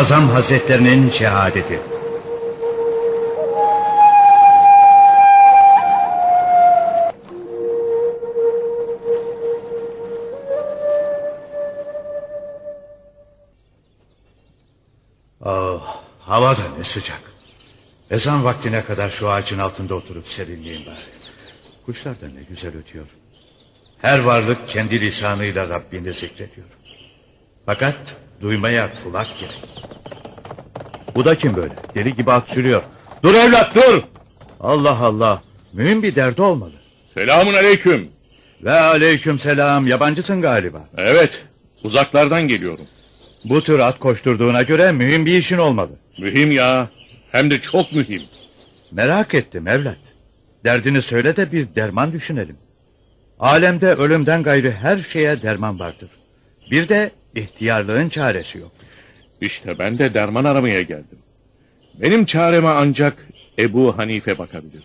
Azam Hazretlerinin şehadeti. Oh, hava da ne sıcak. Ezan vaktine kadar şu ağacın altında oturup serinleyeyim bari. Kuşlar da ne güzel ötüyor. Her varlık kendi lisanıyla Rabbini zikrediyor. Fakat duymaya kulak gerek. Bu da kim böyle? Deli gibi at sürüyor. Dur evlat dur! Allah Allah. Mühim bir derdi olmalı. Selamun aleyküm. Ve aleyküm selam. Yabancısın galiba. Evet, uzaklardan geliyorum. Bu tür at koşturduğuna göre mühim bir işin olmalı. Mühim ya, hem de çok mühim. Merak ettim evlat. Derdini söyle de bir derman düşünelim. Alemde ölümden gayrı her şeye derman vardır. Bir de ihtiyarlığın çaresi yok. İşte ben de derman aramaya geldim. Benim çareme ancak Ebu Hanife bakabilir.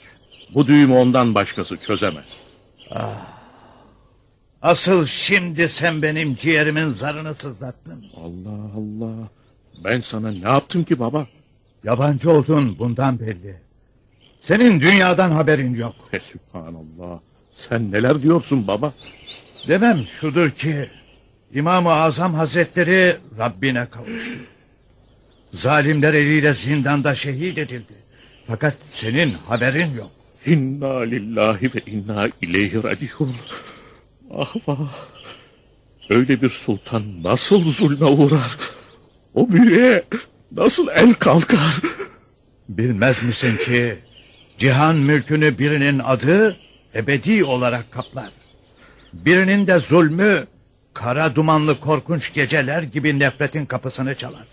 Bu düğümü ondan başkası çözemez. Asıl şimdi sen benim ciğerimin zarını sızlattın. Allah Allah. Ben sana ne yaptım ki baba? Yabancı oldun bundan belli. Senin dünyadan haberin yok. Fe Sübhanallah. Sen neler diyorsun baba? Demem şudur ki İmam-ı Azam Hazretleri Rabbine kavuştu. Zalimler eliyle zindanda şehit edildi. Fakat senin haberin yok. İnna lillahi ve inna ileyhi raciun. Ah vah. Öyle bir sultan nasıl zulme uğrar? O büyüye nasıl el kalkar? Bilmez misin ki cihan mülkünü birinin adı ebedi olarak kaplar. Birinin de zulmü kara dumanlı korkunç geceler gibi nefretin kapısını çalar.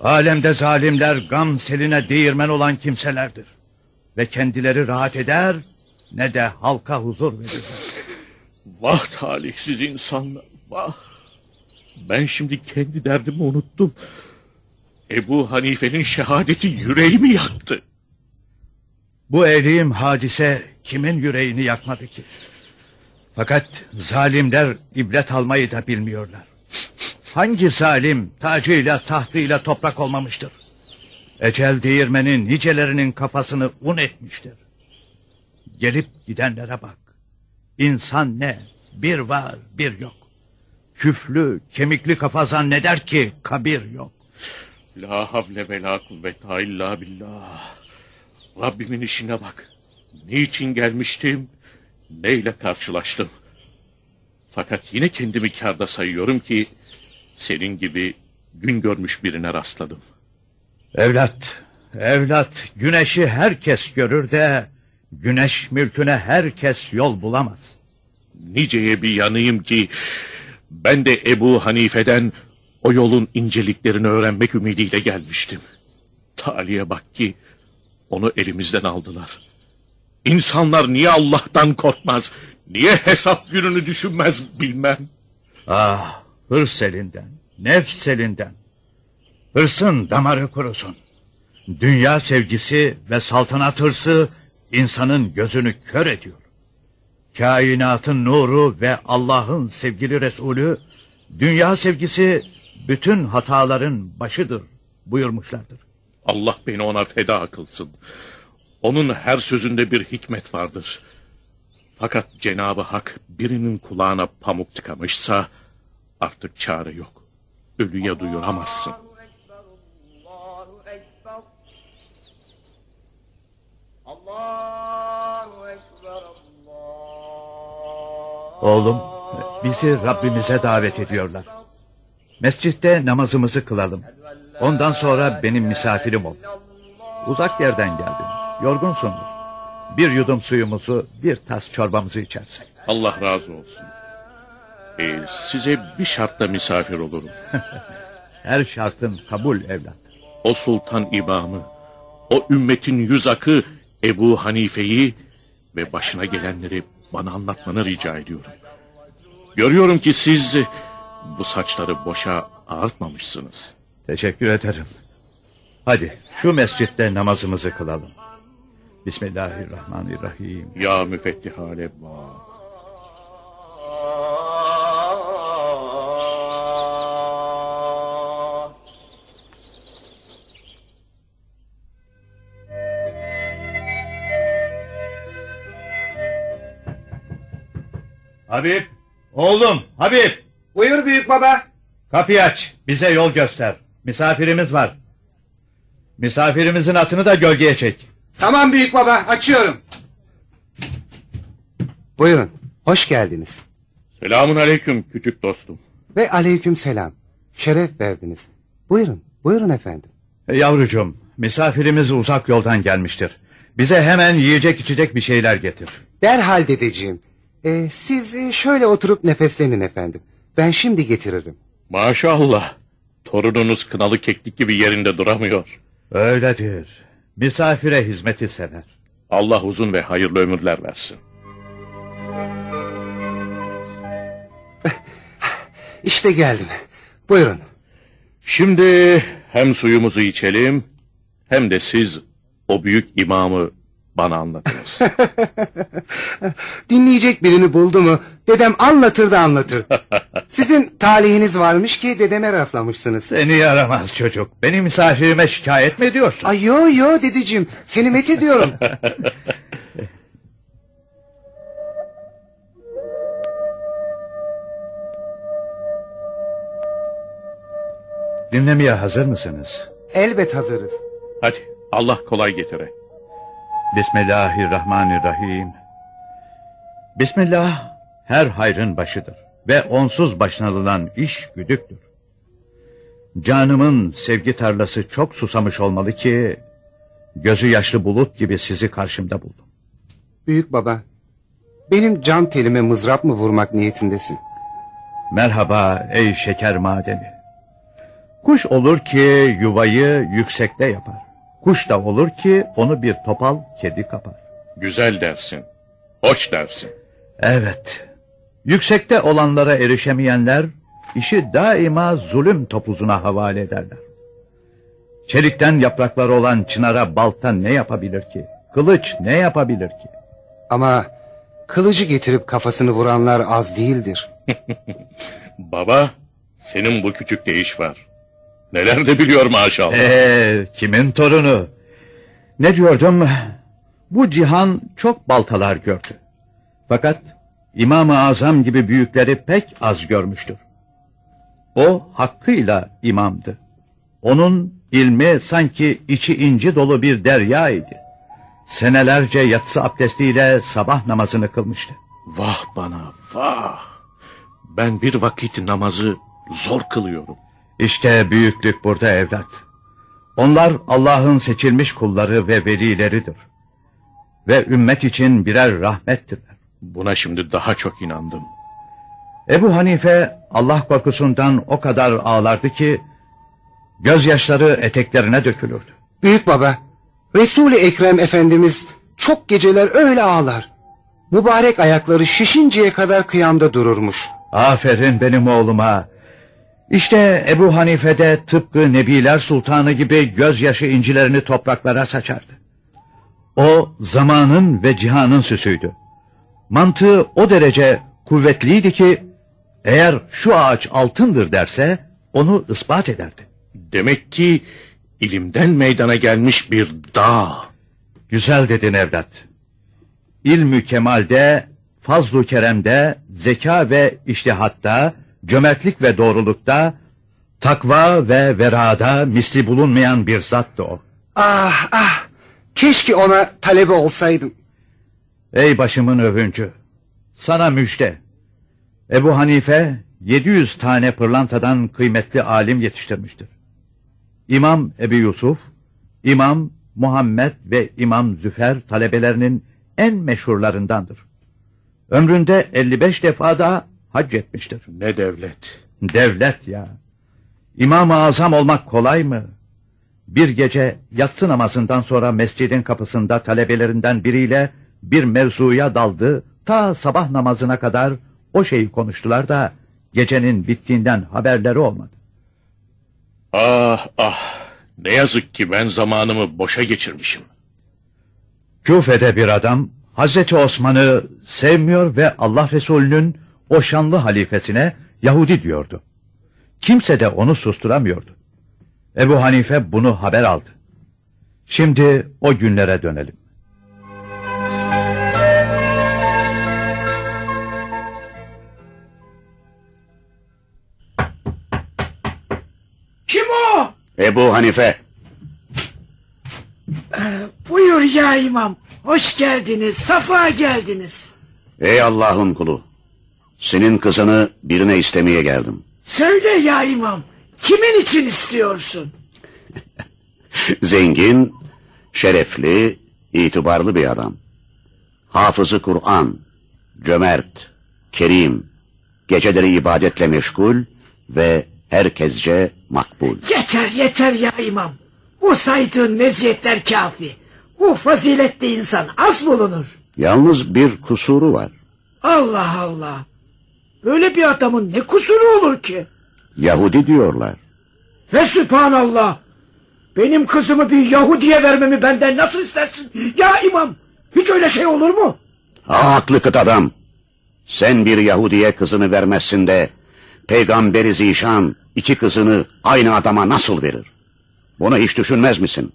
Alemde zalimler gam seline değirmen olan kimselerdir. Ve kendileri rahat eder ne de halka huzur verirler. Vah talihsiz insanlar vah. Ben şimdi kendi derdimi unuttum. Ebu Hanife'nin şehadeti yüreğimi yaktı. Bu elim hadise kimin yüreğini yakmadı ki? Fakat zalimler ibret almayı da bilmiyorlar. Hangi zalim tacıyla tahtıyla toprak olmamıştır? Ecel değirmenin nicelerinin kafasını un etmiştir. Gelip gidenlere bak. İnsan ne? Bir var bir yok. Küflü, kemikli kafa zanneder ki kabir yok. La havle ve la kuvvete illa billah. Rabbimin işine bak. Niçin gelmiştim? Neyle karşılaştım? Fakat yine kendimi kârda sayıyorum ki... ...senin gibi gün görmüş birine rastladım. Evlat, evlat güneşi herkes görür de... ...güneş mülküne herkes yol bulamaz. Niceye bir yanıyım ki... ...ben de Ebu Hanife'den... ...o yolun inceliklerini öğrenmek ümidiyle gelmiştim. Taliye bak ki... ...onu elimizden aldılar. İnsanlar niye Allah'tan korkmaz? Niye hesap gününü düşünmez bilmem. Ah, hırs elinden, nefs elinden. Hırsın damarı kurusun. Dünya sevgisi ve saltanat hırsı insanın gözünü kör ediyor. Kainatın nuru ve Allah'ın sevgili Resulü, dünya sevgisi bütün hataların başıdır buyurmuşlardır. Allah beni ona feda kılsın. Onun her sözünde bir hikmet vardır. Fakat Cenabı Hak birinin kulağına pamuk tıkamışsa artık çare yok. Ölüye duyuramazsın. Allahu Ekber. Allahu Ekber. Allah. Oğlum, bizi Rabbimize davet ediyorlar. Mescitte namazımızı kılalım. Ondan sonra benim misafirim ol. Uzak yerden geldin. Yorgunsundur. Bir yudum suyumuzu, bir tas çorbamızı içersin. Allah razı olsun. Ee, size bir şartla misafir olurum. Her şartın kabul evlat. O sultan imamı, o ümmetin yüz akı Ebu Hanife'yi ve başına gelenleri bana anlatmanı rica ediyorum. Görüyorum ki siz bu saçları boşa ağartmamışsınız. Teşekkür ederim. Hadi şu mescitte namazımızı kılalım. Bismillahirrahmanirrahim. Ya müfettihal ebba. Habib, oğlum Habib. Buyur büyük baba. Kapıyı aç, bize yol göster. Misafirimiz var. Misafirimizin atını da gölgeye çek. Tamam büyük baba açıyorum. Buyurun hoş geldiniz. Selamun aleyküm küçük dostum. Ve aleyküm selam. Şeref verdiniz. Buyurun buyurun efendim. E, Yavrucuğum, misafirimiz uzak yoldan gelmiştir. Bize hemen yiyecek içecek bir şeyler getir. Derhal dedeciğim. Ee, siz e, şöyle oturup nefeslenin efendim. Ben şimdi getiririm. Maşallah. Torununuz kınalı keklik gibi yerinde duramıyor. Öyledir. Misafire hizmeti sever. Allah uzun ve hayırlı ömürler versin. İşte geldim. Buyurun. Şimdi hem suyumuzu içelim hem de siz o büyük imamı bana anlatınız. Dinleyecek birini buldu mu dedem anlatır da anlatır. Sizin talihiniz varmış ki dedeme rastlamışsınız. Seni yaramaz çocuk. Beni misafirime şikayet mi ediyorsun? Ay yo yo dedeciğim seni met ediyorum. Dinlemeye hazır mısınız? Elbet hazırız. Hadi Allah kolay getire. Bismillahirrahmanirrahim. Bismillah her hayrın başıdır ve onsuz başlanılan iş güdüktür. Canımın sevgi tarlası çok susamış olmalı ki gözü yaşlı bulut gibi sizi karşımda buldum. Büyük baba benim can telime mızrap mı vurmak niyetindesin? Merhaba ey şeker madeni. Kuş olur ki yuvayı yüksekte yapar. Kuş da olur ki onu bir topal kedi kapar. Güzel dersin. Hoş dersin. Evet. Yüksekte olanlara erişemeyenler işi daima zulüm topuzuna havale ederler. Çelikten yaprakları olan çınara balta ne yapabilir ki? Kılıç ne yapabilir ki? Ama kılıcı getirip kafasını vuranlar az değildir. Baba senin bu küçükte iş var. Neler de biliyor maşallah. Ee, kimin torunu? Ne diyordum? Bu cihan çok baltalar gördü. Fakat İmam-ı Azam gibi büyükleri pek az görmüştür. O hakkıyla imamdı. Onun ilmi sanki içi inci dolu bir derya idi. Senelerce yatsı abdestiyle sabah namazını kılmıştı. Vah bana vah. Ben bir vakit namazı zor kılıyorum. İşte büyüklük burada evlat. Onlar Allah'ın seçilmiş kulları ve velileridir. Ve ümmet için birer rahmettirler. Buna şimdi daha çok inandım. Ebu Hanife Allah korkusundan o kadar ağlardı ki gözyaşları eteklerine dökülürdü. Büyük baba Resul-i Ekrem Efendimiz çok geceler öyle ağlar. Mübarek ayakları şişinceye kadar kıyamda dururmuş. Aferin benim oğluma. İşte Ebu Hanife de tıpkı Nebiler Sultanı gibi gözyaşı incilerini topraklara saçardı. O zamanın ve cihanın süsüydü. Mantığı o derece kuvvetliydi ki eğer şu ağaç altındır derse onu ispat ederdi. Demek ki ilimden meydana gelmiş bir dağ. Güzel dedin evlat. İlmü kemalde, fazlu keremde, zeka ve iştihatta, cömertlik ve doğrulukta, takva ve verada misli bulunmayan bir zattı o. Ah ah keşke ona talebe olsaydım. Ey başımın övüncü, sana müjde. Ebu Hanife 700 tane pırlantadan kıymetli alim yetiştirmiştir. İmam Ebu Yusuf, İmam Muhammed ve İmam Züfer talebelerinin en meşhurlarındandır. Ömründe 55 defa da hac etmiştir. Ne devlet. Devlet ya. İmam-ı Azam olmak kolay mı? Bir gece yatsı namazından sonra mescidin kapısında talebelerinden biriyle bir mevzuya daldı. Ta sabah namazına kadar o şeyi konuştular da gecenin bittiğinden haberleri olmadı. Ah ah. Ne yazık ki ben zamanımı boşa geçirmişim. Küfe'de bir adam Hazreti Osman'ı sevmiyor ve Allah Resulü'nün o şanlı halifesine Yahudi diyordu. Kimse de onu susturamıyordu. Ebu Hanife bunu haber aldı. Şimdi o günlere dönelim. Kim o? Ebu Hanife. Ee, buyur ya imam. Hoş geldiniz, safa geldiniz. Ey Allah'ın kulu. Senin kızını birine istemeye geldim. Söyle ya imam. Kimin için istiyorsun? Zengin, şerefli, itibarlı bir adam. Hafızı Kur'an, cömert, kerim, geceleri ibadetle meşgul ve herkesce makbul. Yeter yeter ya imam. Bu saydığın meziyetler kafi. Bu faziletli insan az bulunur. Yalnız bir kusuru var. Allah Allah. Böyle bir adamın ne kusuru olur ki? Yahudi diyorlar. Ve sübhanallah. Benim kızımı bir Yahudi'ye vermemi benden nasıl istersin? Ya imam hiç öyle şey olur mu? Ha, haklı kıt adam. Sen bir Yahudi'ye kızını vermezsin de Peygamberi Zişan iki kızını aynı adama nasıl verir? Bunu hiç düşünmez misin?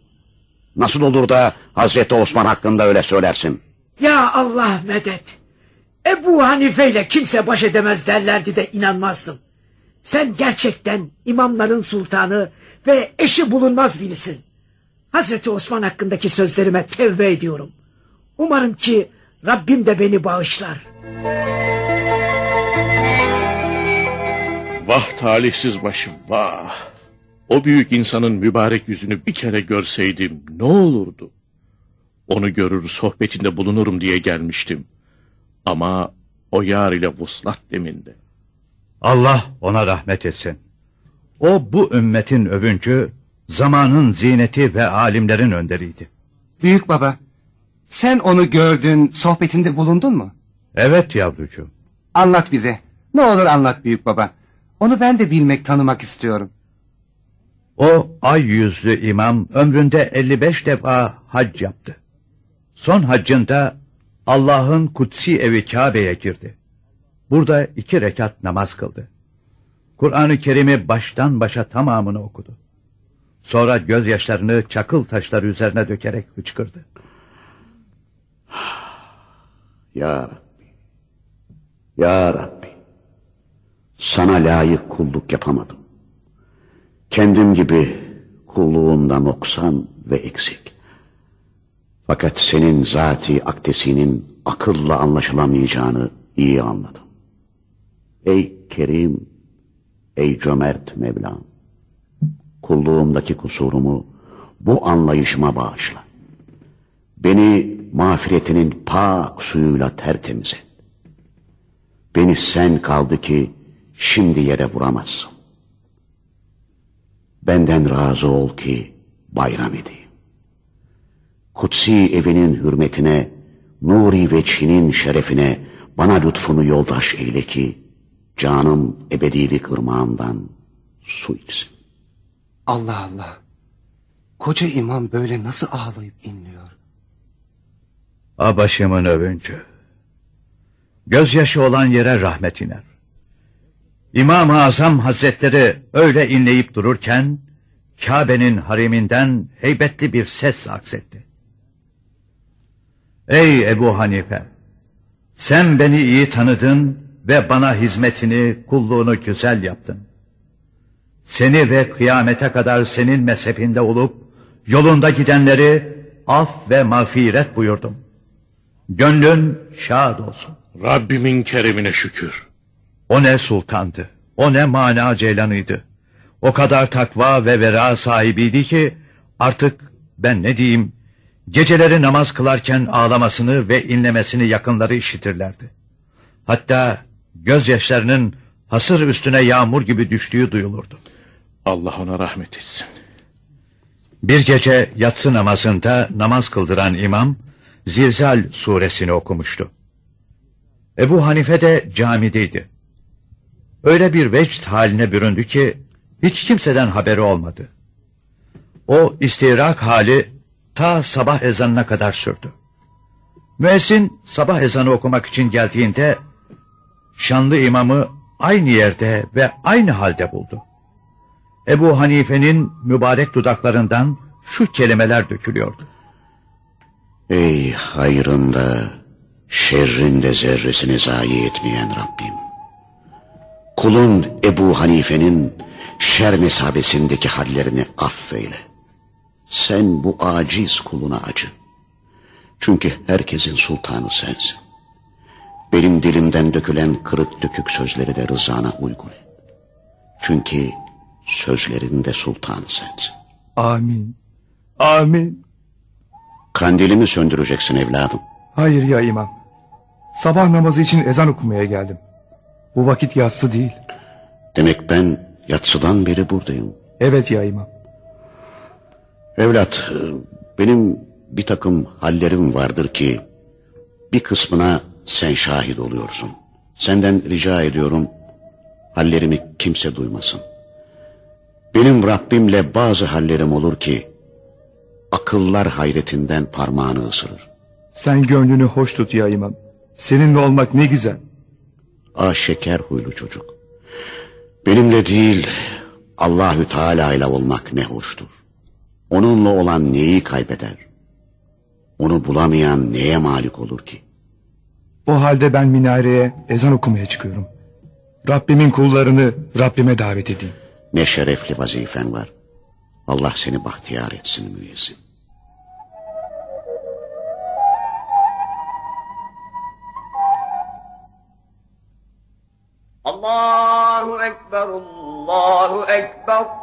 Nasıl olur da Hazreti Osman hakkında öyle söylersin? Ya Allah medet. Ebu Hanife ile kimse baş edemez derlerdi de inanmazdım. Sen gerçekten imamların sultanı ve eşi bulunmaz birisin. Hazreti Osman hakkındaki sözlerime tevbe ediyorum. Umarım ki Rabbim de beni bağışlar. Vah talihsiz başım vah. O büyük insanın mübarek yüzünü bir kere görseydim ne olurdu? Onu görür sohbetinde bulunurum diye gelmiştim. Ama o yar ile vuslat deminde. Allah ona rahmet etsin. O bu ümmetin övüncü, zamanın ziyneti ve alimlerin önderiydi. Büyük baba, sen onu gördün, sohbetinde bulundun mu? Evet yavrucuğum. Anlat bize. Ne olur anlat büyük baba. Onu ben de bilmek, tanımak istiyorum. O ay yüzlü imam ömründe 55 defa hac yaptı. Son haccında Allah'ın kutsi evi Kabe'ye girdi. Burada iki rekat namaz kıldı. Kur'an-ı Kerim'i baştan başa tamamını okudu. Sonra gözyaşlarını çakıl taşları üzerine dökerek hıçkırdı. Ya Rabbi. Ya Rabbi. Sana layık kulluk yapamadım. Kendim gibi kulluğumda noksan ve eksik. Fakat senin zati akdesinin akılla anlaşılamayacağını iyi anladım. Ey Kerim, ey cömert Mevlam. Kulluğumdaki kusurumu bu anlayışıma bağışla. Beni mağfiretinin pak suyuyla tertemiz et. Beni sen kaldı ki şimdi yere vuramazsın. Benden razı ol ki bayram edeyim. Kutsi evinin hürmetine, nuri veçhinin şerefine bana lütfunu yoldaş eyle ki, canım ebedilik ırmağından su içsin. Allah Allah. Koca imam böyle nasıl ağlayıp inliyor? A başımın övüncü. Gözyaşı olan yere rahmet iner. İmam-ı Azam Hazretleri öyle inleyip dururken Kabe'nin hariminden heybetli bir ses aksetti. Ey Ebu Hanife! Sen beni iyi tanıdın ve bana hizmetini, kulluğunu güzel yaptın. Seni ve kıyamete kadar senin mezhebinde olup yolunda gidenleri af ve mağfiret buyurdum. Gönlün şad olsun. Rabbimin keremine şükür. O ne sultandı, o ne mana ceylanıydı. O kadar takva ve vera sahibiydi ki artık ben ne diyeyim geceleri namaz kılarken ağlamasını ve inlemesini yakınları işitirlerdi. Hatta gözyaşlarının hasır üstüne yağmur gibi düştüğü duyulurdu. Allah ona rahmet etsin. Bir gece yatsı namazında namaz kıldıran imam Zilzal suresini okumuştu. Ebu Hanife de camideydi. Öyle bir vecd haline büründü ki hiç kimseden haberi olmadı. O istirak hali ta sabah ezanına kadar sürdü. Müezzin sabah ezanı okumak için geldiğinde şanlı imamı aynı yerde ve aynı halde buldu. Ebu Hanife'nin mübarek dudaklarından şu kelimeler dökülüyordu. Ey hayrında, şerrinde zerresini zayi etmeyen Rabbim. Kulun Ebu Hanife'nin şer mesabesindeki hallerini affeyle. Sen bu aciz kuluna acı. Çünkü herkesin sultanı sensin. Benim dilimden dökülen kırık dökük sözleri de rızana uygun et. Çünkü sözlerin de sultanı sensin. Amin. Amin. Kandilimi söndüreceksin evladım. Hayır ya imam. Sabah namazı için ezan okumaya geldim. Bu vakit yatsı değil. Demek ben yatsıdan beri buradayım. Evet ya imam. Evlat, e, benim bir takım hallerim vardır ki bir kısmına sen şahit oluyorsun. Senden rica ediyorum hallerimi kimse duymasın. Benim Rabbimle bazı hallerim olur ki akıllar hayretinden parmağını ısırır. Sen gönlünü hoş tut ya imam. Seninle olmak ne güzel. Ah şeker huylu çocuk. Benimle değil Allahü Teala ile olmak ne hoştur onunla olan neyi kaybeder? Onu bulamayan neye malik olur ki? O halde ben minareye ezan okumaya çıkıyorum. Rabbimin kullarını Rabbime davet edeyim. Ne şerefli vazifen var. Allah seni bahtiyar etsin müezzin. Allahu Ekber, Allahu Ekber.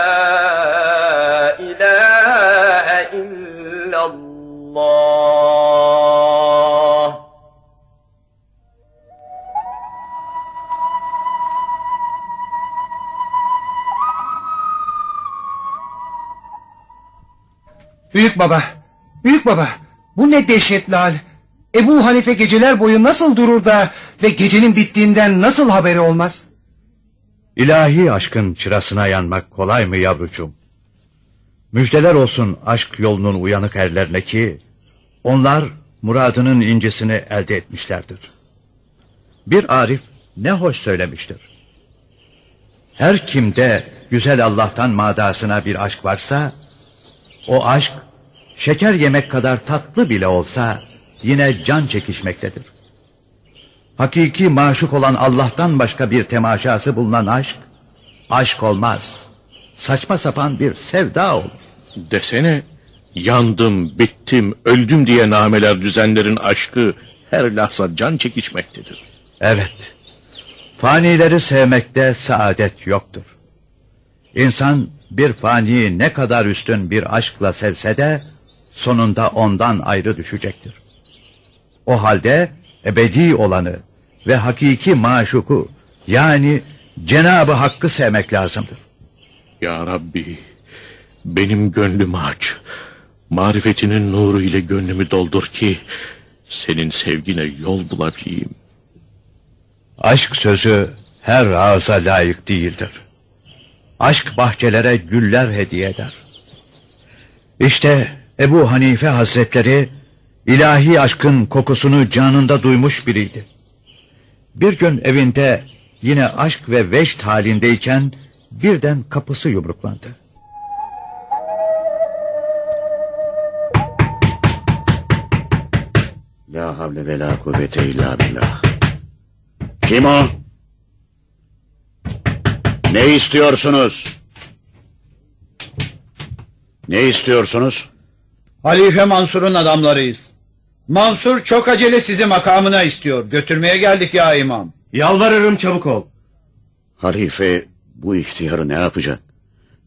Büyük baba, büyük baba. Bu ne dehşetli hal. Ebu Hanife geceler boyu nasıl durur da ve gecenin bittiğinden nasıl haberi olmaz? İlahi aşkın çırasına yanmak kolay mı yavrucuğum? Müjdeler olsun aşk yolunun uyanık erlerine ki onlar muradının incisini elde etmişlerdir. Bir arif ne hoş söylemiştir. Her kimde güzel Allah'tan madasına bir aşk varsa o aşk şeker yemek kadar tatlı bile olsa yine can çekişmektedir. Hakiki maşuk olan Allah'tan başka bir temaşası bulunan aşk, aşk olmaz. Saçma sapan bir sevda olur. Desene yandım, bittim, öldüm diye nameler düzenlerin aşkı her lahza can çekişmektedir. Evet, fanileri sevmekte saadet yoktur. İnsan bir fani ne kadar üstün bir aşkla sevse de sonunda ondan ayrı düşecektir. O halde ebedi olanı ve hakiki maşuku yani Cenabı Hakk'ı sevmek lazımdır. Ya Rabbi, benim gönlümü aç. Marifetinin nuru ile gönlümü doldur ki senin sevgine yol bulabileyim. Aşk sözü her ağza layık değildir. Aşk bahçelere güller hediye eder. İşte Ebu Hanife Hazretleri ilahi aşkın kokusunu canında duymuş biriydi. Bir gün evinde yine aşk ve veşt halindeyken birden kapısı yumruklandı. La havle ve la kuvvete illa billah. Kim o? Ne istiyorsunuz? Ne istiyorsunuz? Halife Mansur'un adamlarıyız. Mansur çok acele sizi makamına istiyor. Götürmeye geldik ya imam. Yalvarırım çabuk ol. Halife bu ihtiyarı ne yapacak?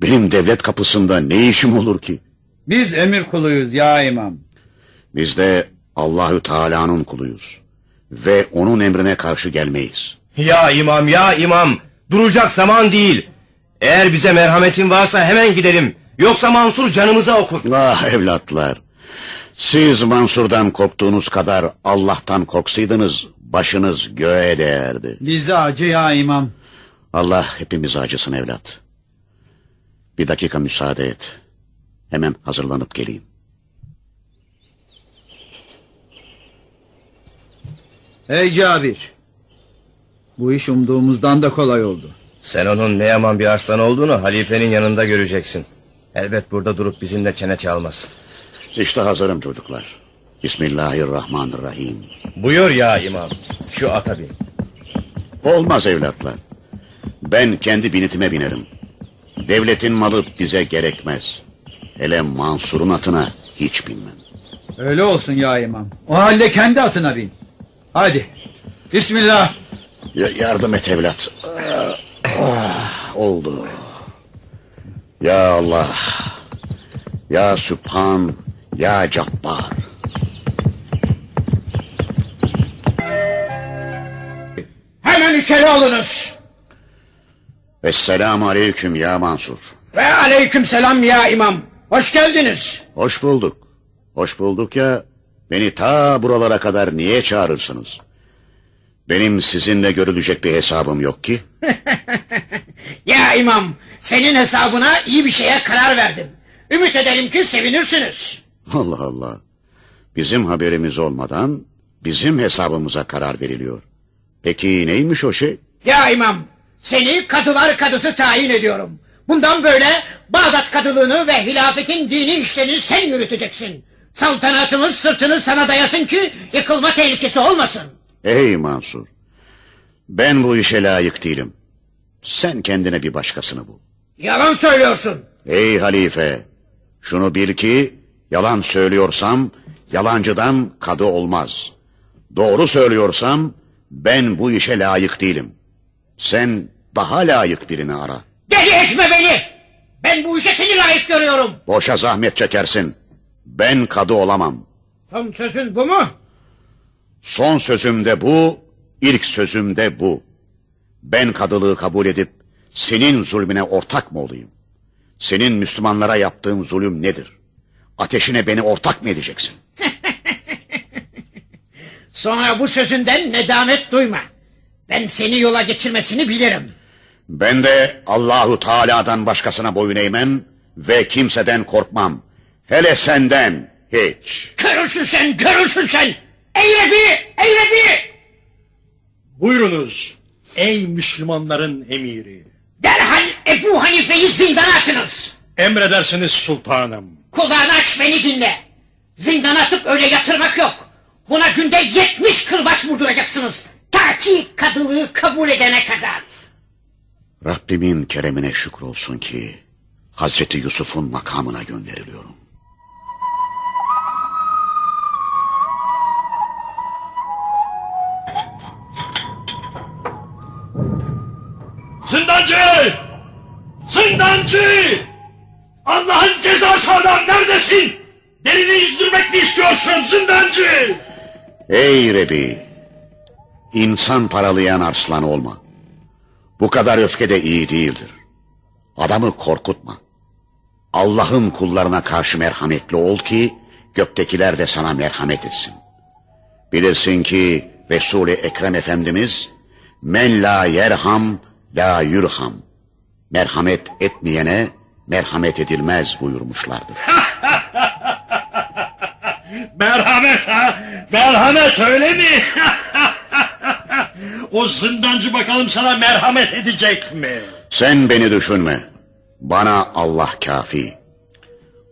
Benim devlet kapısında ne işim olur ki? Biz emir kuluyuz ya imam. Biz de Allahü Teala'nın kuluyuz. Ve onun emrine karşı gelmeyiz. Ya imam ya imam duracak zaman değil. Eğer bize merhametin varsa hemen gidelim. Yoksa Mansur canımıza okur. Ah evlatlar. Siz Mansur'dan korktuğunuz kadar Allah'tan korksaydınız başınız göğe değerdi. Bize acı ya imam. Allah hepimize acısın evlat. Bir dakika müsaade et. Hemen hazırlanıp geleyim. Ey Cabir. Bu iş umduğumuzdan da kolay oldu. Sen onun ne yaman bir arslan olduğunu halifenin yanında göreceksin. Elbet burada durup bizimle çene çalmaz. İşte hazırım çocuklar. Bismillahirrahmanirrahim. Buyur ya imam. Şu ata bin. Olmaz evlatlar. Ben kendi binitime binerim. Devletin malı bize gerekmez. Hele Mansur'un atına hiç binmem. Öyle olsun ya imam. O halde kendi atına bin. Hadi. Bismillah. Ya- yardım et evlat. Ah, oldu. Ya Allah. Ya Sübhan. Ya Cabbar. Hemen içeri alınız. Esselamu aleyküm ya Mansur. Ve aleyküm selam ya imam. Hoş geldiniz. Hoş bulduk. Hoş bulduk ya. Beni ta buralara kadar niye çağırırsınız? Benim sizinle görülecek bir hesabım yok ki. Ya imam, senin hesabına iyi bir şeye karar verdim. Ümit ederim ki sevinirsiniz. Allah Allah. Bizim haberimiz olmadan bizim hesabımıza karar veriliyor. Peki neymiş o şey? Ya imam, seni kadılar kadısı tayin ediyorum. Bundan böyle Bağdat kadılığını ve hilafetin dini işlerini sen yürüteceksin. Saltanatımız sırtını sana dayasın ki yıkılma tehlikesi olmasın. Ey Mansur. Ben bu işe layık değilim. Sen kendine bir başkasını bul. Yalan söylüyorsun. Ey halife. Şunu bil ki yalan söylüyorsam yalancıdan kadı olmaz. Doğru söylüyorsam ben bu işe layık değilim. Sen daha layık birini ara. Deli etme beni. Ben bu işe seni layık görüyorum. Boşa zahmet çekersin. Ben kadı olamam. Son sözün bu mu? Son sözüm de bu, ilk sözüm de bu. Ben kadılığı kabul edip senin zulmüne ortak mı olayım? Senin Müslümanlara yaptığın zulüm nedir? Ateşine beni ortak mı edeceksin? Sonra bu sözünden nedamet duyma. Ben seni yola geçirmesini bilirim. Ben de Allahu Teala'dan başkasına boyun eğmem ve kimseden korkmam. Hele senden hiç. Görürsün sen, görürsün sen. Eylebi, eylebi. Buyurunuz ey Müslümanların emiri. Derhal Ebu Hanife'yi zindana atınız. Emredersiniz sultanım. Kulağını aç beni dinle. Zindana atıp öyle yatırmak yok. Buna günde yetmiş kırbaç vurduracaksınız. Ta ki kadılığı kabul edene kadar. Rabbimin keremine şükrolsun ki Hazreti Yusuf'un makamına gönderiliyorum. Zindancı! Zindancı! Allah'ın cezası adam neredesin? Derini yüzdürmek mi istiyorsun zindancı? Ey Rebi! İnsan paralayan arslan olma. Bu kadar öfke de iyi değildir. Adamı korkutma. Allah'ın kullarına karşı merhametli ol ki göktekiler de sana merhamet etsin. Bilirsin ki Resul-i Ekrem Efendimiz men la yerham la yurham. Merhamet etmeyene merhamet edilmez buyurmuşlardır. Merhamet ha? Merhamet öyle mi? o zindancı bakalım sana merhamet edecek mi? Sen beni düşünme. Bana Allah kafi.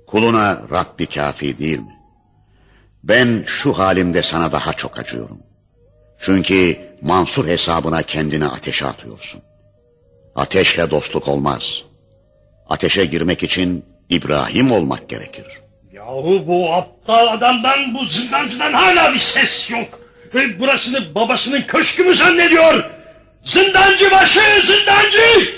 Kuluna Rabbi kafi değil mi? Ben şu halimde sana daha çok acıyorum. Çünkü Mansur hesabına kendini ateşe atıyorsun. Ateşle dostluk olmaz. Ateşe girmek için İbrahim olmak gerekir. Yahu bu aptal adamdan bu zindancıdan hala bir ses yok. Ve burasını babasının köşkü mü zannediyor? Zindancı başı zindancı!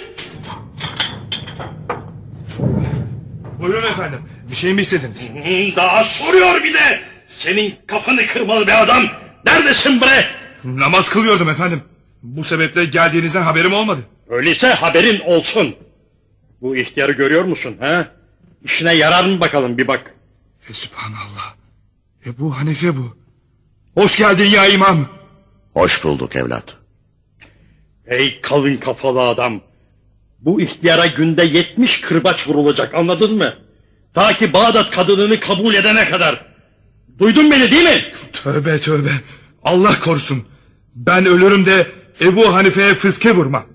Buyurun efendim. Bir şey mi istediniz? Daha soruyor bir de. Senin kafanı kırmalı be adam. Neredesin bre? Namaz kılıyordum efendim. Bu sebeple geldiğinizden haberim olmadı. Öyleyse haberin olsun. Bu ihtiyarı görüyor musun? ha? İşine yarar mı bakalım bir bak. Sübhanallah. E bu Hanife bu. Hoş geldin ya imam. Hoş bulduk evlat. Ey kalın kafalı adam. Bu ihtiyara günde yetmiş kırbaç vurulacak anladın mı? Ta ki Bağdat kadınını kabul edene kadar. Duydun beni değil mi? Tövbe tövbe. Allah korusun. Ben ölürüm de Ebu Hanife'ye fıske vurma.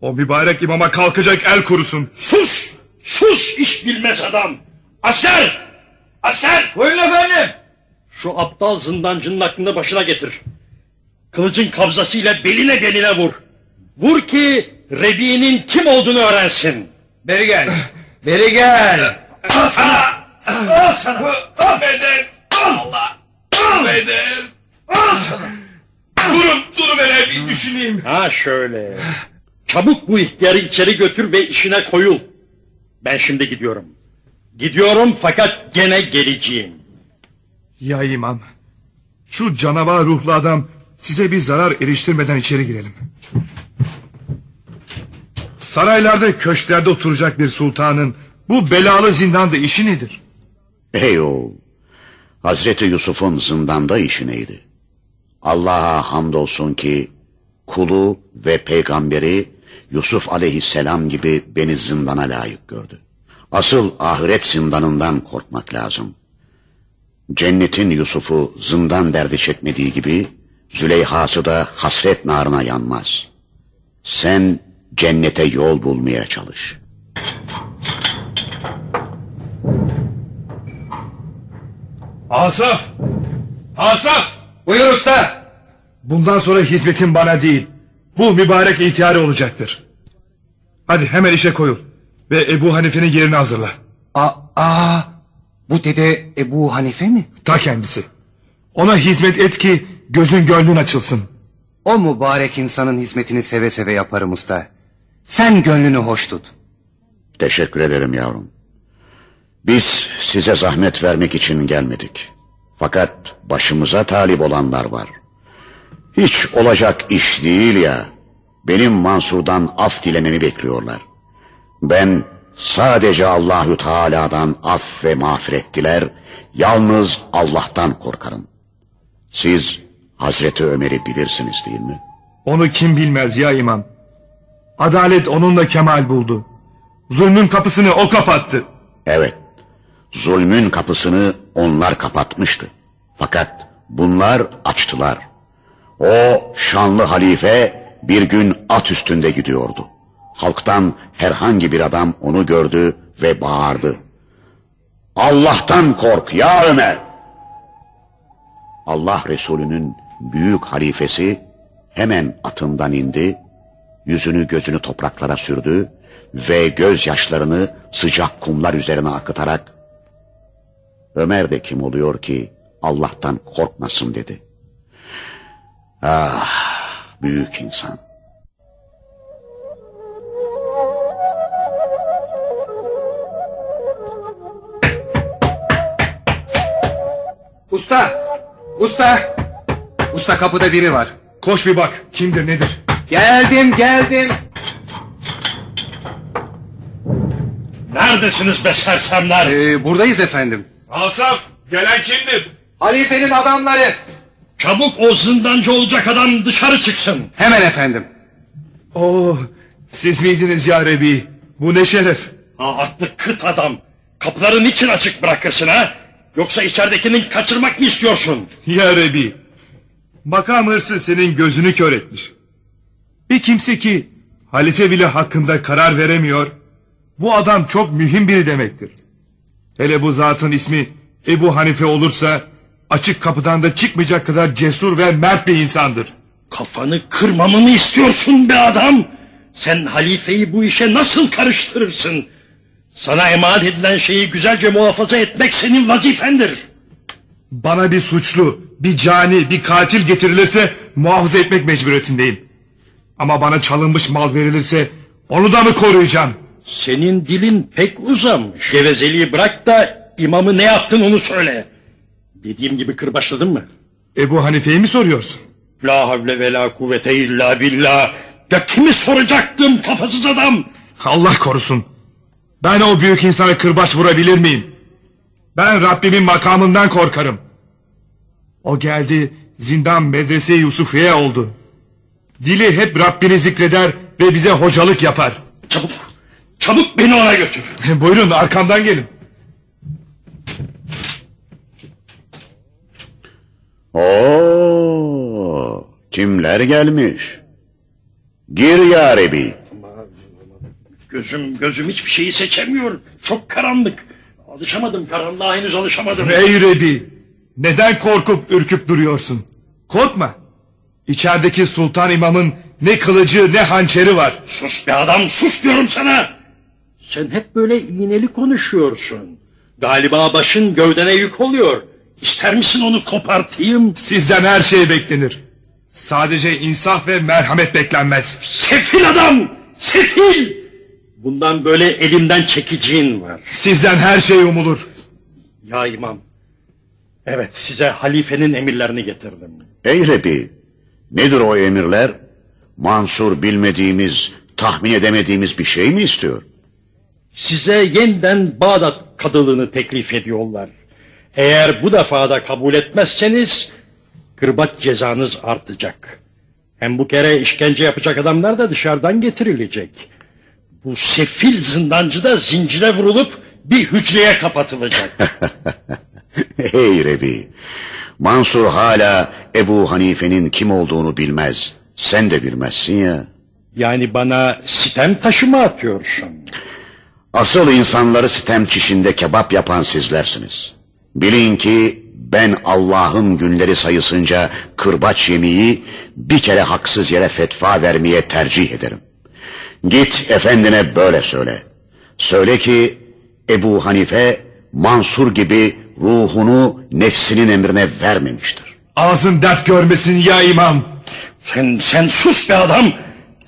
O mübarek imama kalkacak el kurusun. Sus! Sus iş bilmez adam! Asker! Asker! Buyurun efendim. Şu aptal zindancının aklını başına getir. Kılıcın kabzasıyla beline beline vur. Vur ki Rebi'nin kim olduğunu öğrensin. Beri gel. Beri gel. Beden! Allah! Beden! Durun, durun hele bir düşüneyim. Ha şöyle. Çabuk bu ihtiyarı içeri götür ve işine koyul. Ben şimdi gidiyorum. Gidiyorum fakat gene geleceğim. Ya imam, şu canavar ruhlu adam size bir zarar eriştirmeden içeri girelim. Saraylarda, köşklerde oturacak bir sultanın bu belalı zindanda işi nedir? Ey oğul, Hazreti Yusuf'un zindanda işi neydi? Allah'a hamdolsun ki kulu ve peygamberi Yusuf aleyhisselam gibi beni zindana layık gördü. Asıl ahiret zindanından korkmak lazım. Cennetin Yusuf'u zindan derdi çekmediği gibi Züleyha'sı da hasret narına yanmaz. Sen cennete yol bulmaya çalış. Asaf! Asaf! Buyur usta. Bundan sonra hizmetin bana değil, bu mübarek ihtiyarı olacaktır. Hadi hemen işe koyul ve Ebu Hanife'nin yerini hazırla. Aa, aa, bu dede Ebu Hanife mi? Ta kendisi. Ona hizmet et ki gözün gönlün açılsın. O mübarek insanın hizmetini seve seve yaparım usta. Sen gönlünü hoş tut. Teşekkür ederim yavrum. Biz size zahmet vermek için gelmedik. Fakat başımıza talip olanlar var. Hiç olacak iş değil ya. Benim Mansur'dan af dilememi bekliyorlar. Ben sadece Allahü Teala'dan af ve mağfiret diler, yalnız Allah'tan korkarım. Siz Hazreti Ömer'i bilirsiniz değil mi? Onu kim bilmez ya imam. Adalet onunla kemal buldu. Zulmün kapısını o kapattı. Evet, zulmün kapısını onlar kapatmıştı. Fakat bunlar açtılar. O şanlı halife bir gün at üstünde gidiyordu. Halktan herhangi bir adam onu gördü ve bağırdı. Allah'tan kork ya Ömer! Allah Resulü'nün büyük halifesi hemen atından indi, yüzünü gözünü topraklara sürdü ve gözyaşlarını sıcak kumlar üzerine akıtarak Ömer de kim oluyor ki Allah'tan korkmasın dedi. Ah büyük insan. Usta! Usta! Usta kapıda biri var. Koş bir bak kimdir nedir? Geldim geldim. Neredesiniz be sersemler? Ee, buradayız efendim. Asaf gelen kimdir? Halifenin adamları. Çabuk o zindancı olacak adam dışarı çıksın. Hemen efendim. Oo, siz miydiniz ya Rebi? Bu ne şeref. Ha aklı kıt adam. Kapıları niçin açık bırakırsın ha? Yoksa içeridekinin kaçırmak mı istiyorsun? Ya Rebi. Makam hırsı senin gözünü kör etmiş. Bir kimse ki halife bile hakkında karar veremiyor. Bu adam çok mühim biri demektir. Hele bu zatın ismi Ebu Hanife olursa açık kapıdan da çıkmayacak kadar cesur ve mert bir insandır. Kafanı kırmamı mı istiyorsun be adam? Sen halifeyi bu işe nasıl karıştırırsın? Sana emanet edilen şeyi güzelce muhafaza etmek senin vazifendir. Bana bir suçlu, bir cani, bir katil getirilirse muhafaza etmek mecburiyetindeyim. Ama bana çalınmış mal verilirse onu da mı koruyacağım? Senin dilin pek uzamış. Gevezeliği bırak da imamı ne yaptın onu söyle. Dediğim gibi kırbaçladın mı? Ebu Hanife'yi mi soruyorsun? La havle ve la kuvvete illa billah. Ya kimi soracaktım kafasız adam? Allah korusun. Ben o büyük insana kırbaç vurabilir miyim? Ben Rabbimin makamından korkarım. O geldi zindan medrese Yusufiye oldu. Dili hep Rabbini zikreder ve bize hocalık yapar. Çabuk, çabuk beni ona götür. Buyurun arkamdan gelin. Oo, Kimler gelmiş? Gir ya Rebi. Gözüm gözüm hiçbir şeyi seçemiyor. Çok karanlık. Alışamadım karanlığa henüz alışamadım. Ey Rebi! Neden korkup ürküp duruyorsun? Korkma. İçerideki sultan imamın ne kılıcı ne hançeri var. Sus be adam sus diyorum sana. Sen hep böyle iğneli konuşuyorsun. Galiba başın gövdene yük oluyor. İster misin onu kopartayım? Sizden her şey beklenir. Sadece insaf ve merhamet beklenmez. Sefil adam! Sefil! Bundan böyle elimden çekiciğin var. Sizden her şey umulur. Ya imam. Evet size halifenin emirlerini getirdim. Ey Rebi, nedir o emirler? Mansur bilmediğimiz, tahmin edemediğimiz bir şey mi istiyor? Size yeniden Bağdat kadılığını teklif ediyorlar. Eğer bu defa da kabul etmezseniz kırbaç cezanız artacak. Hem bu kere işkence yapacak adamlar da dışarıdan getirilecek. Bu sefil zindancı da zincire vurulup bir hücreye kapatılacak. Ey Rebi, Mansur hala Ebu Hanife'nin kim olduğunu bilmez. Sen de bilmezsin ya. yani bana sitem taşı mı atıyorsun? Asıl insanları sitem çişinde kebap yapan sizlersiniz. Bilin ki ben Allah'ın günleri sayısınca kırbaç yemeği bir kere haksız yere fetva vermeye tercih ederim. Git efendine böyle söyle. Söyle ki Ebu Hanife Mansur gibi ruhunu nefsinin emrine vermemiştir. Ağzın dert görmesin ya imam. Sen, sen sus be adam.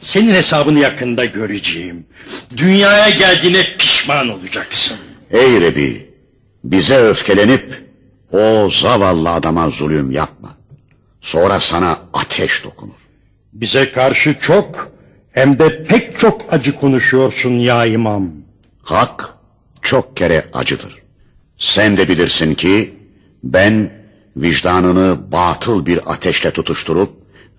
Senin hesabını yakında göreceğim. Dünyaya geldiğine pişman olacaksın. Ey Rebi, bize öfkelenip o zavallı adama zulüm yapma. Sonra sana ateş dokunur. Bize karşı çok hem de pek çok acı konuşuyorsun ya imam. Hak çok kere acıdır. Sen de bilirsin ki ben vicdanını batıl bir ateşle tutuşturup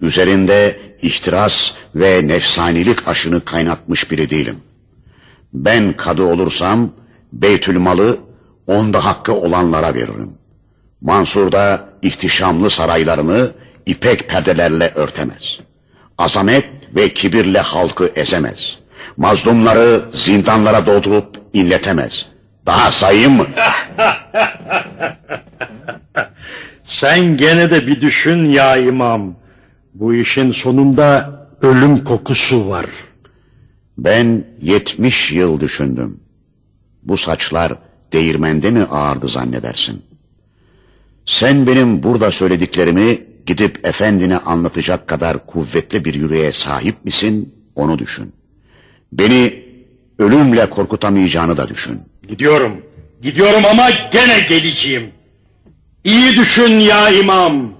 üzerinde ihtiras ve nefsanilik aşını kaynatmış biri değilim. Ben kadı olursam Beytül malı onda hakkı olanlara veririm. Mansur da ihtişamlı saraylarını ipek perdelerle örtemez. Azamet ve kibirle halkı ezemez. Mazlumları zindanlara doldurup inletemez. Daha sayayım mı? Sen gene de bir düşün ya imam. Bu işin sonunda ölüm kokusu var. Ben yetmiş yıl düşündüm. Bu saçlar değirmende mi ağırdı zannedersin? Sen benim burada söylediklerimi gidip efendine anlatacak kadar kuvvetli bir yüreğe sahip misin? Onu düşün. Beni ölümle korkutamayacağını da düşün. Gidiyorum. Gidiyorum ama gene geleceğim. İyi düşün ya imam.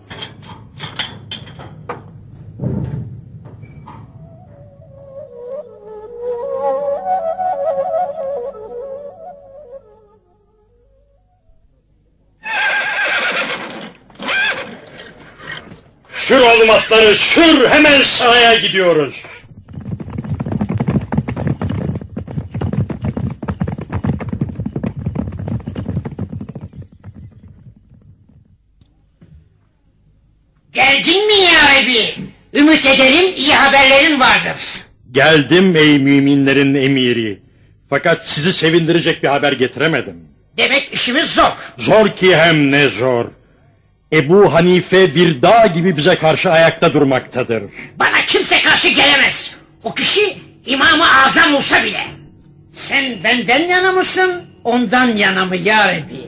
Sür oğlum atları sür hemen sahaya gidiyoruz. Geldin mi ya Rebi? Ümit ederim iyi haberlerin vardır. Geldim ey müminlerin emiri. Fakat sizi sevindirecek bir haber getiremedim. Demek işimiz zor. Zor ki hem ne zor. Ebu Hanife bir dağ gibi bize karşı ayakta durmaktadır. Bana kimse karşı gelemez. O kişi İmam-ı Azam olsa bile. Sen benden yana mısın, ondan yana mı ya Rabbi?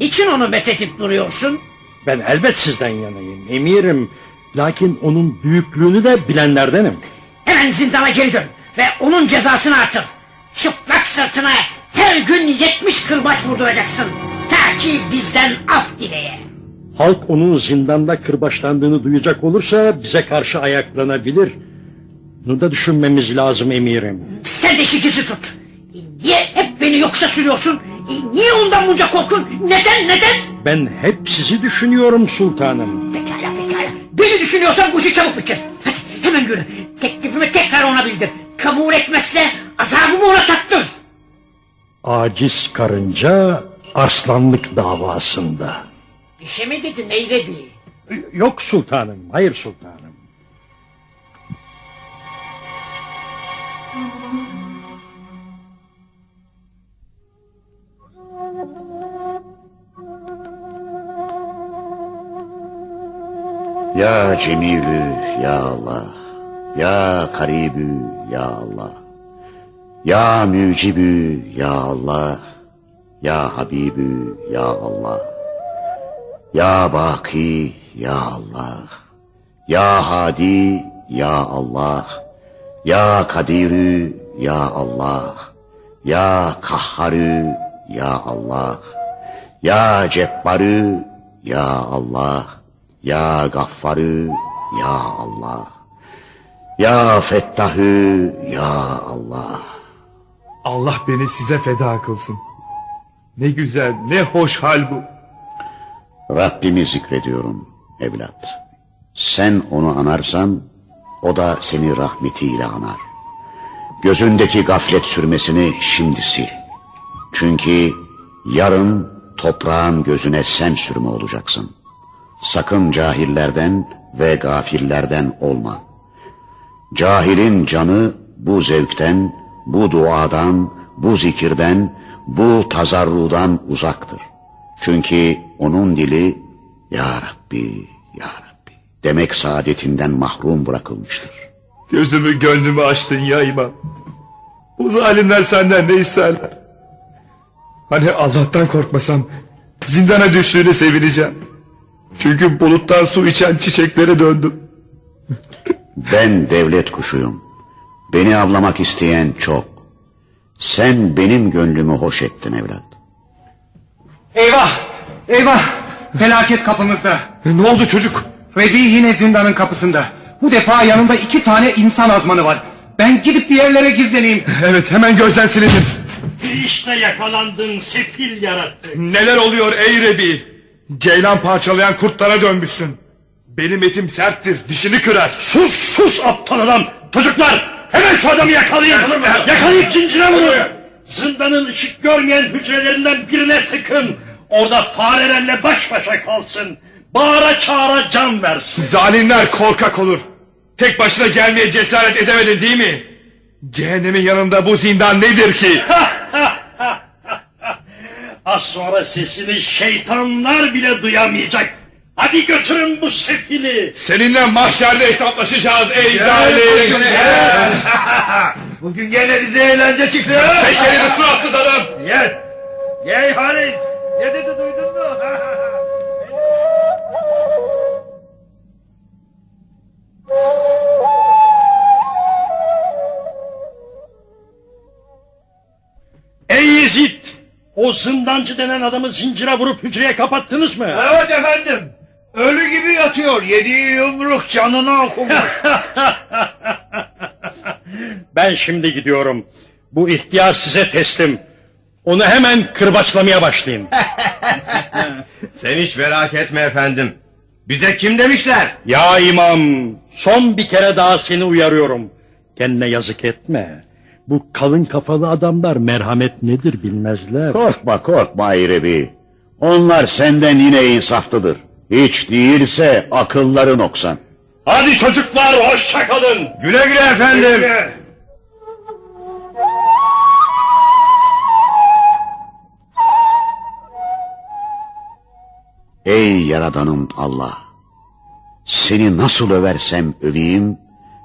Niçin onu methetip duruyorsun? Ben elbet sizden yanayım emirim. Lakin onun büyüklüğünü de bilenlerdenim. Hemen zindana geri dön ve onun cezasını artır. Çıplak sırtına her gün yetmiş kırbaç vurduracaksın. Ta ki bizden af dileye. Halk onun zindanda kırbaçlandığını duyacak olursa bize karşı ayaklanabilir. Bunu da düşünmemiz lazım emirim. Sen de şikizi tut. Niye hep beni yoksa sürüyorsun? Niye ondan bunca korkun? Neden neden? Ben hep sizi düşünüyorum sultanım. Pekala pekala. Beni düşünüyorsan bu işi çabuk bitir. Hadi hemen yürü. Teklifimi tekrar ona bildir. Kabul etmezse azabımı ona tattır. Aciz karınca arslanlık davasında. Bir şey mi dedi Neyrebi? Yok sultanım, hayır sultanım. Ya Cemilü ya Allah Ya Karibü ya Allah Ya Mücibü ya Allah Ya Habibü ya Allah ya Baki ya Allah. Ya Hadi ya Allah. Ya Kadirü ya Allah. Ya Kahharü ya Allah. Ya Cebbarü ya Allah. Ya Gaffarü ya Allah. Ya Fettahü ya Allah. Allah beni size feda kılsın. Ne güzel, ne hoş hal bu. Rabbimi zikrediyorum evlat. Sen onu anarsan o da seni rahmetiyle anar. Gözündeki gaflet sürmesini şimdi sil. Çünkü yarın toprağın gözüne sen sürme olacaksın. Sakın cahillerden ve gafillerden olma. Cahilin canı bu zevkten, bu duadan, bu zikirden, bu tazarrudan uzaktır. Çünkü onun dili Ya Rabbi, Ya Rabbi demek saadetinden mahrum bırakılmıştır. Gözümü gönlümü açtın ya imam. Bu zalimler senden ne isterler? Hani Allah'tan korkmasam zindana düştüğüne sevineceğim. Çünkü buluttan su içen çiçeklere döndüm. Ben devlet kuşuyum. Beni avlamak isteyen çok. Sen benim gönlümü hoş ettin evlat. Eyvah! Eyvah! Felaket kapımızda. E, Ne oldu çocuk? Rebi yine zindanın kapısında. Bu defa yanında iki tane insan azmanı var. Ben gidip bir yerlere gizleneyim. Evet hemen gözden silindim. İşte yakalandın sefil yaratık. Neler oluyor ey Rebi? Ceylan parçalayan kurtlara dönmüşsün. Benim etim serttir, dişini kırar. Sus sus aptal adam. Çocuklar hemen şu adamı yakalayın. Yakalayıp zincire vurun. Zindanın ışık görmeyen hücrelerinden birine sıkın. Orada farelerle baş başa kalsın. Bağıra çağıra can versin. Zalimler korkak olur. Tek başına gelmeye cesaret edemedin değil mi? Cehennemin yanında bu zindan nedir ki? Az sonra sesini şeytanlar bile duyamayacak. Hadi götürün bu sefili. Seninle mahşerde hesaplaşacağız ey zalim. Bugün gene bize eğlence çıktı. Çek elini suratsız adam. Gel. Gel Halis. Ne dedi duydun mu? Ey Yezid! O zindancı denen adamı zincire vurup hücreye kapattınız mı? Evet efendim. Ölü gibi yatıyor. Yediği yumruk canını okumuş. Ben şimdi gidiyorum. Bu ihtiyar size teslim. Onu hemen kırbaçlamaya başlayın. Sen hiç merak etme efendim. Bize kim demişler? ya imam, son bir kere daha seni uyarıyorum. Kendine yazık etme. Bu kalın kafalı adamlar merhamet nedir bilmezler. Korkma korkma Eyrebi. Onlar senden yine insaflıdır. Hiç değilse akılları noksan. Hadi çocuklar hoşça kalın. Güle güle efendim. Ey yaradanım Allah! Seni nasıl översem öveyim,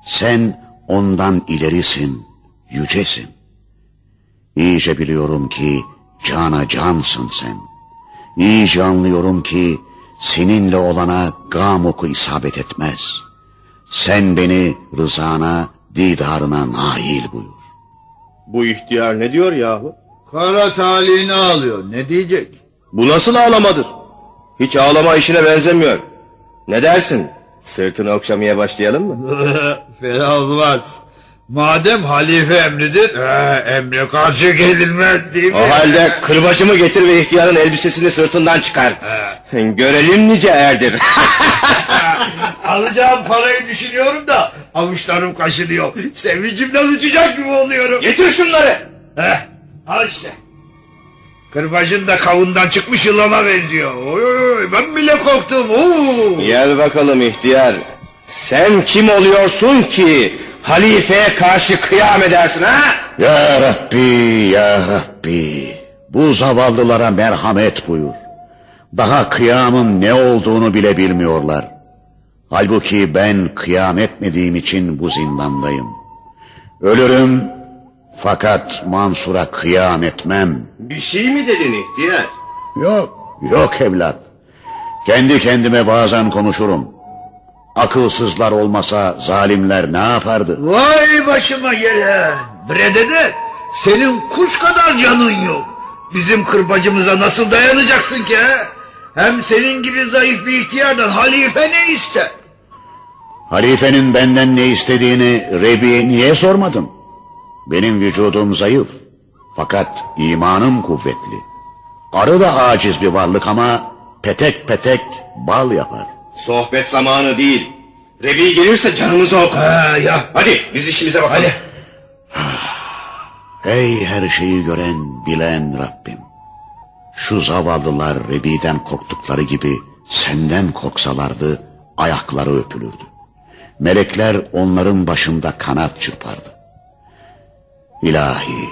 sen ondan ilerisin, yücesin. İyice biliyorum ki cana cansın sen. İyice anlıyorum ki seninle olana gam oku isabet etmez. Sen beni rızana, didarına nail buyur. Bu ihtiyar ne diyor yahu? Kara talihini ağlıyor. Ne diyecek? Bu nasıl ağlamadır? Hiç ağlama işine benzemiyor. Ne dersin? Sırtını okşamaya başlayalım mı? Fena olmaz. Madem halife emridir, ee, emre karşı gelinmez değil mi? O halde kırbacımı getir ve ihtiyarın elbisesini sırtından çıkar. Görelim nice erdir. Alacağım parayı düşünüyorum da avuçlarım kaşınıyor. Sevincimden uçacak gibi oluyorum. Getir şunları. Heh, al işte. Kırbacın da kavundan çıkmış yılana benziyor. Oy, oy, oy, ben bile korktum. Oo. Gel bakalım ihtiyar. Sen kim oluyorsun ki halifeye karşı kıyam edersin ha? Ya Rabbi, Ya Rabbi, bu zavallılara merhamet buyur. Daha kıyamın ne olduğunu bile bilmiyorlar. Halbuki ben kıyam etmediğim için bu zindandayım. Ölürüm fakat Mansur'a kıyam etmem. Bir şey mi dedin ihtiyar? Yok, yok evlat. Kendi kendime bazen konuşurum. Akılsızlar olmasa zalimler ne yapardı? Vay başıma gelen. Bre dede senin kuş kadar canın yok. Bizim kırbacımıza nasıl dayanacaksın ki he? Hem senin gibi zayıf bir ihtiyardan halife ne ister? Halifenin benden ne istediğini Rebi'ye niye sormadım? Benim vücudum zayıf. Fakat imanım kuvvetli. Arı da aciz bir varlık ama petek petek bal yapar. Sohbet zamanı değil. Rebi gelirse canımızı okur. Ha ya. Hadi biz işimize bakalım. Hadi. Ey her şeyi gören, bilen Rabbim. Şu zavallılar Rebi'den korktukları gibi senden korksalardı ayakları öpülürdü. Melekler onların başında kanat çırpardı. İlahi,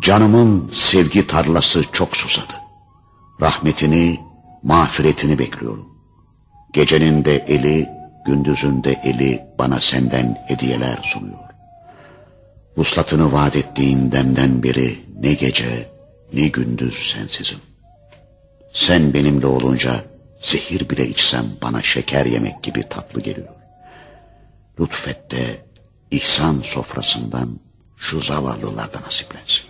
canımın sevgi tarlası çok susadı. Rahmetini, mağfiretini bekliyorum. Gecenin de eli, gündüzün de eli bana senden hediyeler sunuyor. Vuslatını vaat ettiğin demden beri ne gece ne gündüz sensizim. Sen benimle olunca zehir bile içsem bana şeker yemek gibi tatlı geliyor. Lütfet de ihsan sofrasından şu zavallılardan nasiplensin.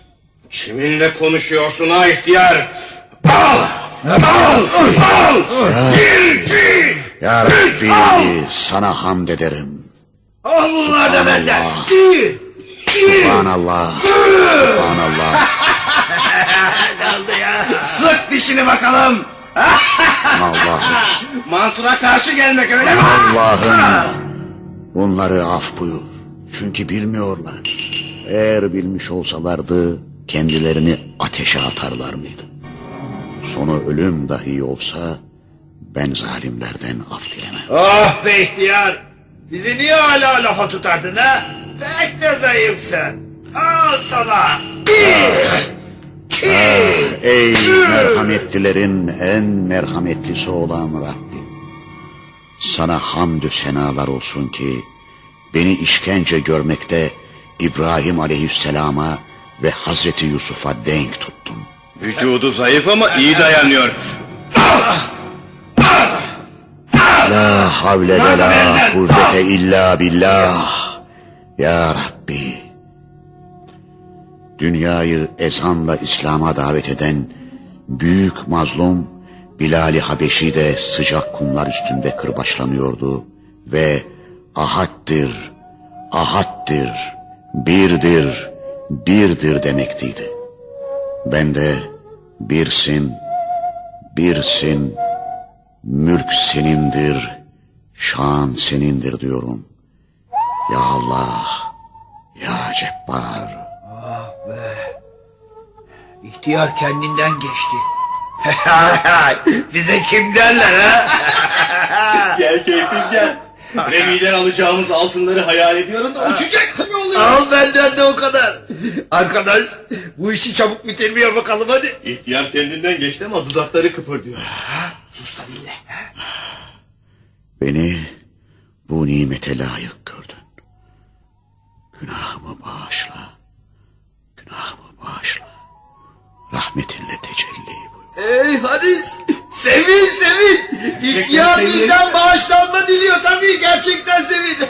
Kiminle konuşuyorsun ha ihtiyar? Al! Al! Al! Gir! Ya Rabbi sana hamd ederim. Al bunlardan benden. Subhanallah. Gir. Subhanallah. Subhanallah. Kaldı ya. Sık dişini bakalım. Allah'ım. Mansur'a karşı gelmek öyle mi? Allah'ım bunları af buyur. Çünkü bilmiyorlar. Eğer bilmiş olsalardı kendilerini ateşe atarlar mıydı? Sonu ölüm dahi olsa ben zalimlerden af dilemem. Oh be ihtiyar. Bizi niye hala lafa tutardın ha? Pek de zayıfsın. Al sana. Bir. Ah, ey merhametlilerin en merhametlisi olan Rabbim. Sana hamdü senalar olsun ki beni işkence görmekte İbrahim aleyhisselama ve Hazreti Yusuf'a denk tuttun. Vücudu zayıf ama iyi dayanıyor. La havle ve la kuvvete illa billah. Ya Rabbi. Dünyayı ezanla İslam'a davet eden büyük mazlum Bilal-i Habeşi de sıcak kumlar üstünde kırbaçlanıyordu ve ahaddir, ahaddir, birdir, birdir demekteydi. Ben de birsin, birsin, mülk senindir, şan senindir diyorum. Ya Allah, ya Cebbar. Ah be. İhtiyar kendinden geçti. Bize kim derler ha? Gel keyfim gel. Rebi'den alacağımız altınları hayal ediyorum da uçacak gibi oluyor. Al benden de o kadar. Arkadaş bu işi çabuk bitirmeye bakalım hadi. İhtiyar kendinden geçti ama dudakları kıpırdıyor. Sus da dinle. Beni bu nimete layık gördün. Günahımı bağışla. Günahımı bağışla. Rahmetinle tecelli buyur. Ey hadis. Sevin sevin. İhtiyar bizden bağışlanma diliyor tabii gerçekten sevin.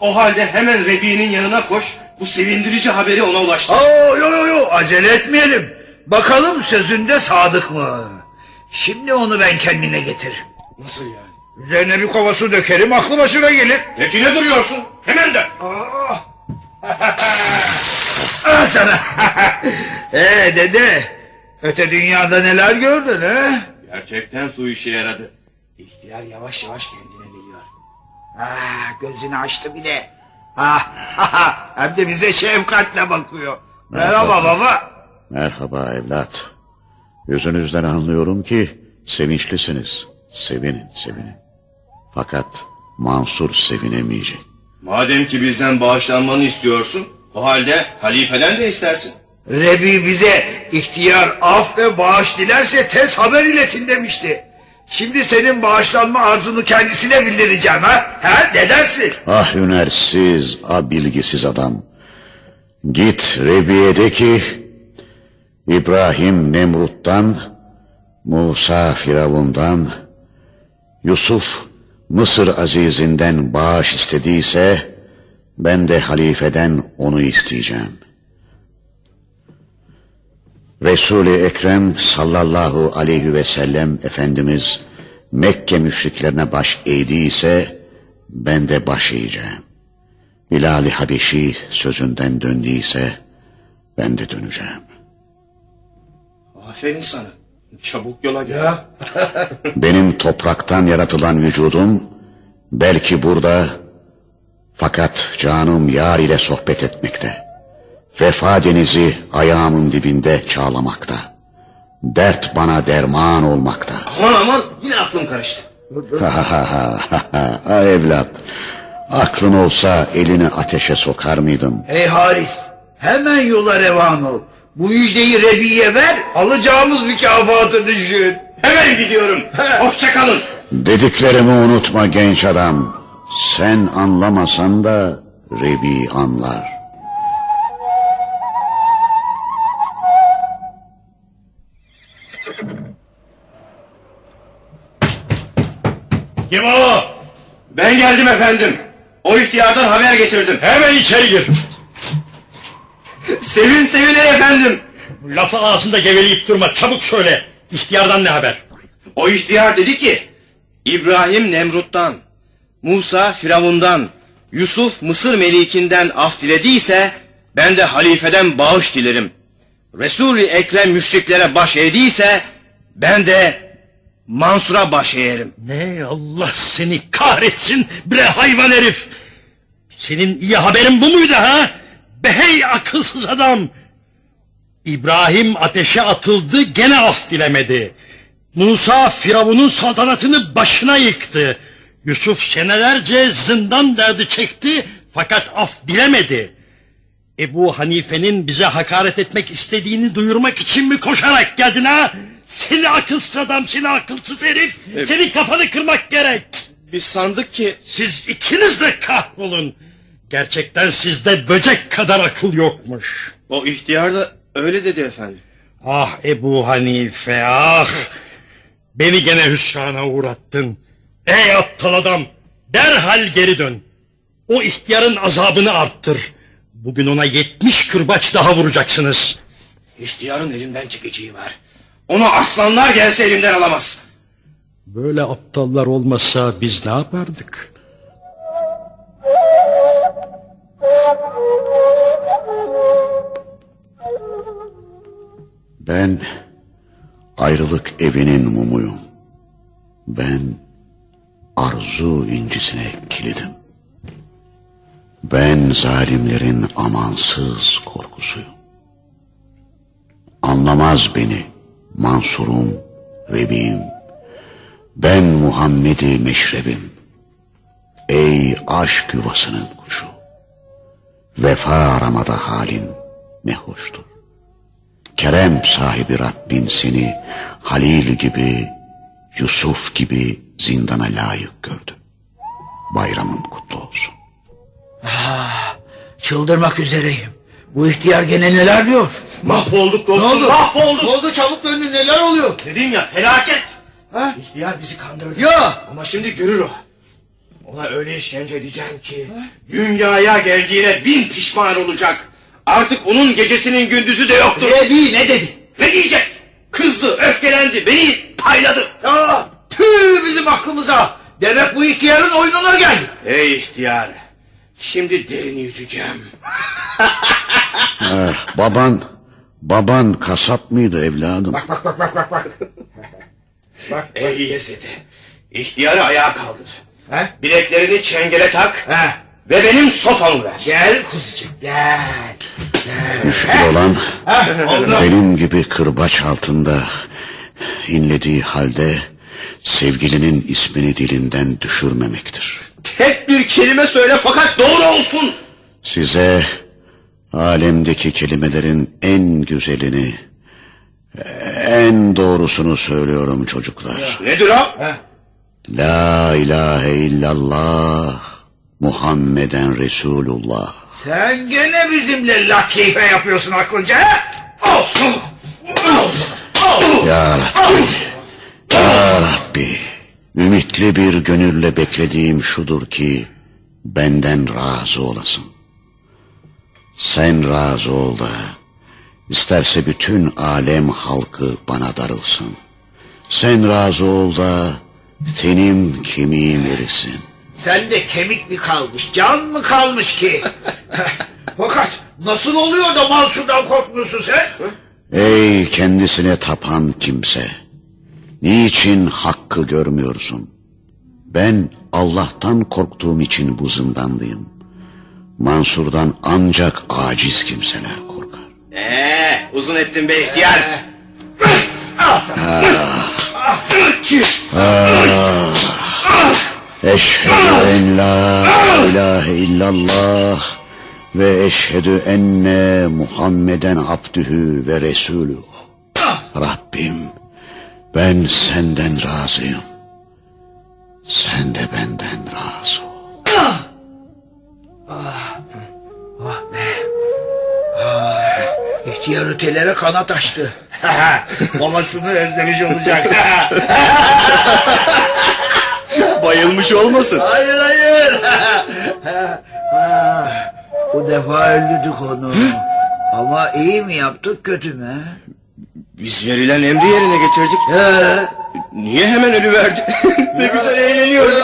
O halde hemen Rebi'nin yanına koş. Bu sevindirici haberi ona ulaştır. Oo, yo yo yo acele etmeyelim. Bakalım sözünde sadık mı? Şimdi onu ben kendine getiririm. Nasıl yani? Üzerine bir kova su dökerim aklı başına gelir. Peki ne duruyorsun? Hemen de. Aa. Al sana. Ee dede. Öte dünyada neler gördün he? Gerçekten su işe yaradı. İhtiyar yavaş yavaş kendine geliyor. Ah gözünü açtı bile. Ah, hem de bize şefkatle bakıyor. Merhaba baba. Merhaba evlat. Yüzünüzden anlıyorum ki sevinçlisiniz. Sevinin, sevinin. Fakat Mansur sevinemeyecek. Madem ki bizden bağışlanmanı istiyorsun, o halde halifeden de istersin. Rebi bize ihtiyar af ve bağış dilerse tez haber iletin demişti. Şimdi senin bağışlanma arzunu kendisine bildireceğim ha? Ha ne dersin? Ah hünersiz, ah bilgisiz adam. Git Rebiye'de ki İbrahim Nemrut'tan, Musa Firavun'dan, Yusuf Mısır azizinden bağış istediyse ben de halifeden onu isteyeceğim. Resul-i Ekrem sallallahu aleyhi ve sellem Efendimiz Mekke müşriklerine baş eğdiyse ben de baş eğeceğim. Bilal-i Habeşi sözünden döndüyse ben de döneceğim. Aferin sana. Çabuk yola gel. Benim topraktan yaratılan vücudum belki burada fakat canım yar ile sohbet etmekte. Vefa denizi ayağımın dibinde çağlamakta. Dert bana derman olmakta. Aman aman yine aklım karıştı. Ha ha ha ha evlat. Aklın olsa elini ateşe sokar mıydın? Hey Haris hemen yola revan ol. Bu müjdeyi Rebi'ye ver alacağımız mükafatı düşün. Hemen gidiyorum. Hoşça kalın. Dediklerimi unutma genç adam. Sen anlamasan da Rebi anlar. Kim o? Ben geldim efendim. O ihtiyardan haber getirdim. Hemen içeri gir. Sevin sevine efendim. Lafı ağzında geveleyip durma çabuk söyle. İhtiyardan ne haber? O ihtiyar dedi ki İbrahim Nemrut'tan, Musa Firavun'dan, Yusuf Mısır melikinden af dilediyse ben de halifeden bağış dilerim. Resul-i Ekrem müşriklere baş eğdiyse ben de Mansur'a baş eğerim. Ne Allah seni kahretsin bre hayvan herif. Senin iyi haberin bu muydu ha? Behey akılsız adam. İbrahim ateşe atıldı gene af dilemedi. Musa Firavun'un saltanatını başına yıktı. Yusuf senelerce zindan derdi çekti fakat af dilemedi. Ebu Hanife'nin bize hakaret etmek istediğini duyurmak için mi koşarak geldin ha? Seni akılsız adam, seni akılsız herif. Evet. Senin kafanı kırmak gerek. Biz sandık ki... Siz ikiniz de kahrolun. Gerçekten sizde böcek kadar akıl yokmuş. O ihtiyar da öyle dedi efendim. Ah Ebu Hanife ah. Beni gene hüsrana uğrattın. Ey aptal adam derhal geri dön. O ihtiyarın azabını arttır. Bugün ona yetmiş kırbaç daha vuracaksınız. İhtiyarın elimden çekeceği var. Onu aslanlar gelse elimden alamaz. Böyle aptallar olmasa biz ne yapardık? Ben ayrılık evinin mumuyum. Ben arzu incisine kilidim. Ben zalimlerin amansız korkusuyum. Anlamaz beni Mansur'um, Rebi'im. Ben Muhammed'i meşrebim. Ey aşk yuvasının kuşu. Vefa aramada halin ne hoştur. Kerem sahibi Rabbin seni Halil gibi, Yusuf gibi zindana layık gördü. Bayramın kutlu olsun. Ah, çıldırmak üzereyim. Bu ihtiyar gene neler diyor? Mahvolduk Ne dostum oldu? mahvolduk. Ne oldu çabuk döndün neler oluyor? Dedim ya felaket. Ha? İhtiyar bizi kandırdı. Ya. Ama şimdi görür o. Ona öyle işkence edeceğim ki dünyaya geldiğine bin pişman olacak. Artık onun gecesinin gündüzü de yoktur. Rebi ne dedi? Ne diyecek? Kızdı, öfkelendi, beni payladı. Ya tüh bizim aklımıza. Demek bu ihtiyarın oyununa geldi. Ey ihtiyar, şimdi derini yüzeceğim. Eh, baban, baban kasap mıydı evladım? Bak bak bak bak bak bak. bak Ey Yezid, ihtiyarı ayağa kaldır. He? Bileklerini çengele tak He. ve benim sopamı ver. Gel kuzucuk gel. Müşkül olan benim gibi kırbaç altında inlediği halde sevgilinin ismini dilinden düşürmemektir. Tek bir kelime söyle fakat doğru olsun. Size alemdeki kelimelerin en güzelini En doğrusunu söylüyorum çocuklar. Nedir o? La ilahe illallah Muhammeden Resulullah. Sen gene bizimle latife yapıyorsun aklınca ha? Olsun. Ya Rabbi, Ya Rabbi, ümitli bir gönülle beklediğim şudur ki, benden razı olasın. Sen razı ol da, isterse bütün alem halkı bana darılsın. Sen razı ol da, tenim kemiğim erisin. Sende kemik mi kalmış, can mı kalmış ki? Fakat nasıl oluyor da Mansur'dan korkmuyorsun sen? Ey kendisine tapan kimse! Niçin hakkı görmüyorsun? Ben Allah'tan korktuğum için bu zindandayım. Mansur'dan ancak aciz kimseler korkar. Ee, uzun ettin be ihtiyar. Eşhedü en la ilahe illallah ve eşhedü enne Muhammeden abdühü ve resulü. Rabbim ben senden razıyım. Sen de benden razı ol. İhtiyar ötelere kanat açtı. Babasını özlemiş olacak. Bayılmış olmasın. hayır hayır. Ha, Bu defa öldürdük onu. Ama iyi mi yaptık kötü mü? Biz verilen emri yerine getirdik. He. Niye hemen ölüverdi? ne güzel eğleniyorduk.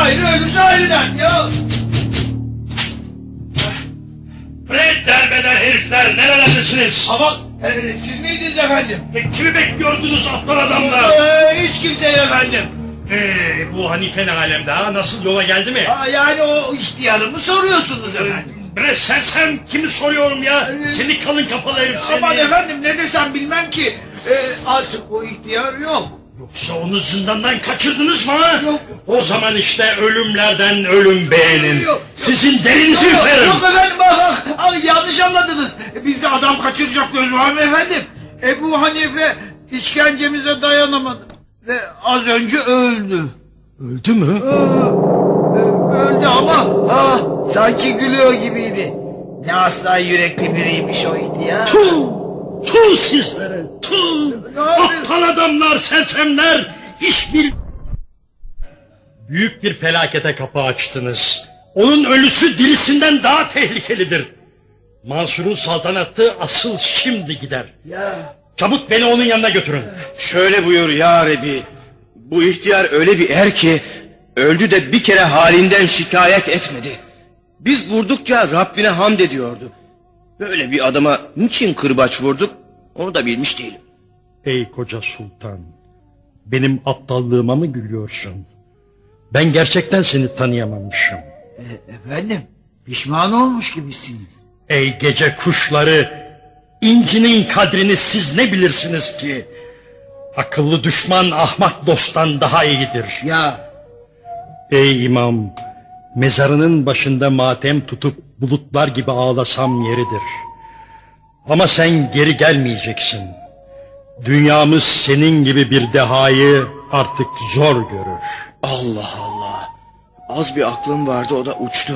Ayrı ölüsü ayrıdan ya. Bre derbeder herifler nerelerdesiniz? Ama e, siz miydiniz efendim? Ve kimi bekliyordunuz aptal adamlar? Ee, hiç kimseyi efendim. Ee, bu Hanife ne alemde ha? Nasıl yola geldi mi? Ha, yani o ihtiyarı mı soruyorsunuz efendim? Bre sen sen kimi soruyorum ya? Seni kalın kafalı herif seni. Aman efendim ne desem bilmem ki. Ee, artık o ihtiyar yok. Yoksa onu zindandan kaçırdınız mı ha? Yok. O zaman işte ölümlerden ölüm beğenin. Yok. Sizin derinizi Yok, üflerim. yok efendim bak, bak, yanlış anladınız. Bizde adam kaçıracak göz var mı efendim? Ebu Hanife işkencemize dayanamadı. Ve az önce öldü. Öldü mü? Öldü ama ha, sanki gülüyor gibiydi. Ne aslan yürekli biriymiş o ihtiyar. Tuh! Tuh sizlere! Tuh! Aptal adamlar, sersemler! Hiçbir... Büyük bir felakete kapı açtınız. Onun ölüsü dirisinden daha tehlikelidir. Mansur'un saltanatı asıl şimdi gider. Ya Çabuk beni onun yanına götürün. Şöyle buyur ya Rabbi. Bu ihtiyar öyle bir er ki öldü de bir kere halinden şikayet etmedi. Biz vurdukça Rabbine hamd ediyordu. Böyle bir adama niçin kırbaç vurduk onu da bilmiş değilim. Ey koca sultan, benim aptallığıma mı gülüyorsun? Ben gerçekten seni tanıyamamışım. efendim pişman olmuş gibisiniz. Ey gece kuşları, incinin kadrini siz ne bilirsiniz ki? Akıllı düşman ahmak dosttan daha iyidir. Ya Ey imam, mezarının başında matem tutup bulutlar gibi ağlasam yeridir. Ama sen geri gelmeyeceksin. Dünyamız senin gibi bir dehayı artık zor görür. Allah Allah. Az bir aklım vardı o da uçtu.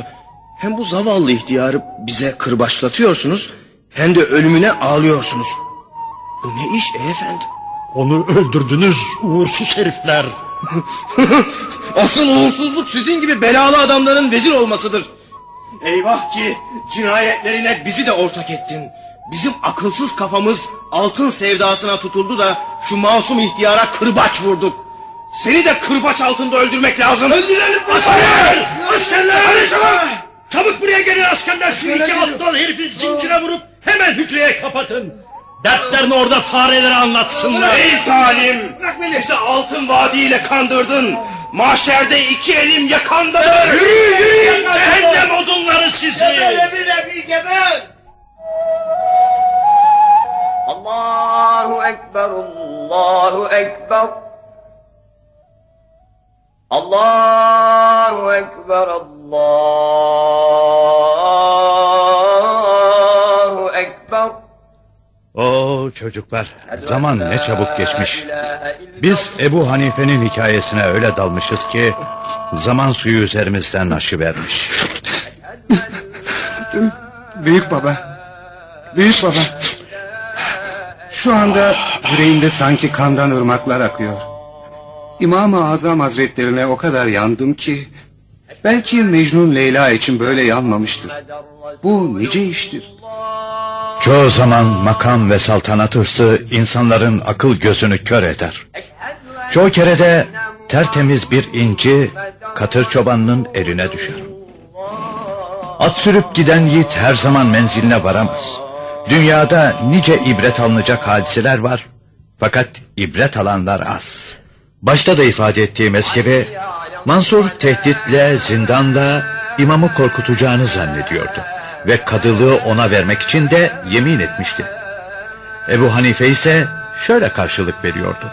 Hem bu zavallı ihtiyarı bize kırbaçlatıyorsunuz hem de ölümüne ağlıyorsunuz. Bu ne iş efendim? Onu öldürdünüz uğursuz herifler. Asıl uğursuzluk sizin gibi belalı adamların vezir olmasıdır. Eyvah ki cinayetlerine bizi de ortak ettin. Bizim akılsız kafamız altın sevdasına tutuldu da şu masum ihtiyara kırbaç vurduk. Seni de kırbaç altında öldürmek lazım. Öldürelim askerler! Askerler! Hadi çabuk! Çabuk buraya gelin askerler şu iki aptal herifi zincire vurup hemen hücreye kapatın. Dertlerini orada farelere anlatsınlar. Ey zalim! Bizi altın vaadiyle kandırdın. Mahşerde iki elim yakandadır. Yürü yürü cehennem odunları sizi. Allahu Ekber, Allahu Ekber. Allahu Ekber, Allahu Oo çocuklar zaman ne çabuk geçmiş. Biz Ebu Hanife'nin hikayesine öyle dalmışız ki zaman suyu üzerimizden aşıvermiş. Büyük baba. Büyük baba. Şu anda yüreğimde sanki kandan ırmaklar akıyor. İmam-ı Azam Hazretlerine o kadar yandım ki... ...belki Mecnun Leyla için böyle yanmamıştır. Bu nice iştir. Çoğu zaman makam ve saltanat hırsı insanların akıl gözünü kör eder. Çoğu kere de tertemiz bir inci katır çobanının eline düşer. At sürüp giden yiğit her zaman menziline varamaz. Dünyada nice ibret alınacak hadiseler var. Fakat ibret alanlar az. Başta da ifade ettiğimiz gibi Mansur tehditle, zindanla imamı korkutacağını zannediyordu. Ve kadılığı ona vermek için de yemin etmişti. Ebu Hanife ise şöyle karşılık veriyordu.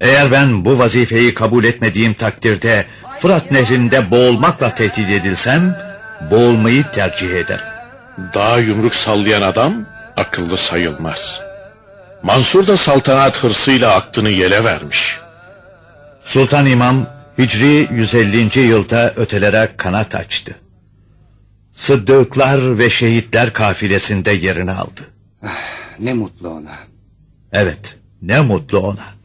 Eğer ben bu vazifeyi kabul etmediğim takdirde Fırat nehrinde boğulmakla tehdit edilsem boğulmayı tercih ederim. Daha yumruk sallayan adam akıllı sayılmaz. Mansur da saltanat hırsıyla aklını yele vermiş. Sultan İmam Hicri 150. yılda ötelere kanat açtı. Sıddıklar ve şehitler kafilesinde yerini aldı. Ne mutlu ona. Evet, ne mutlu ona.